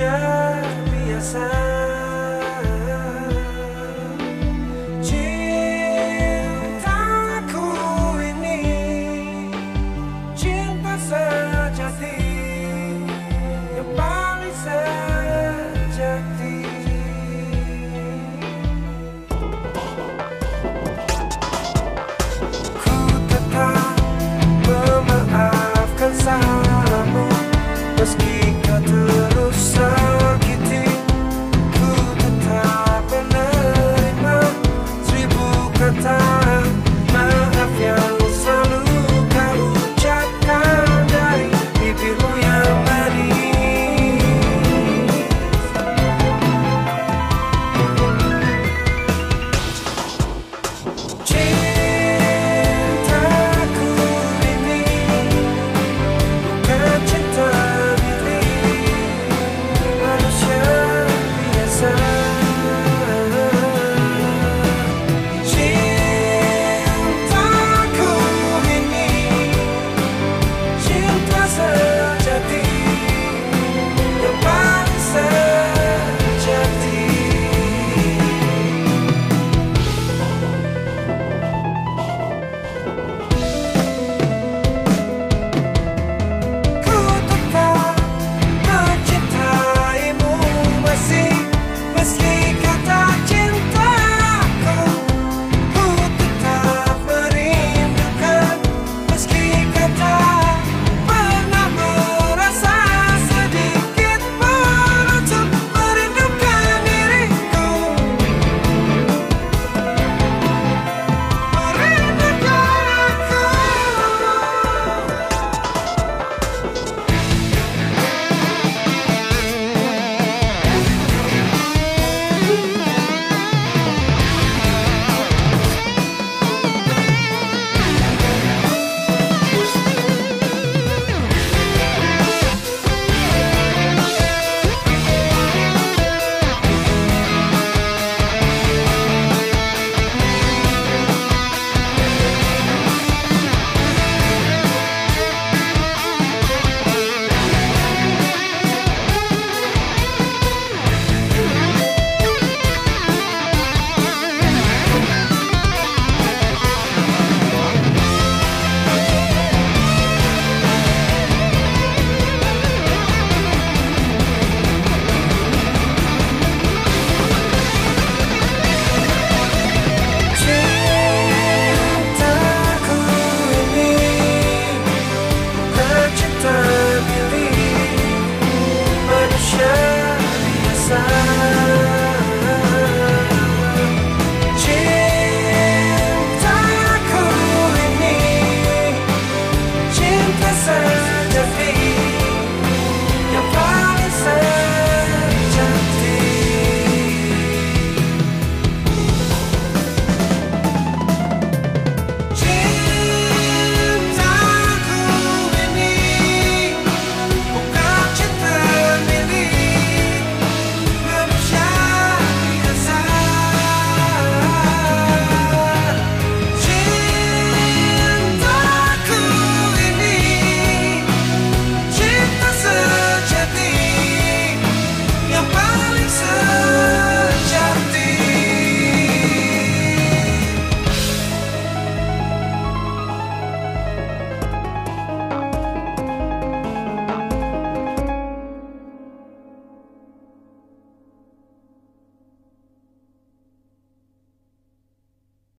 Yeah.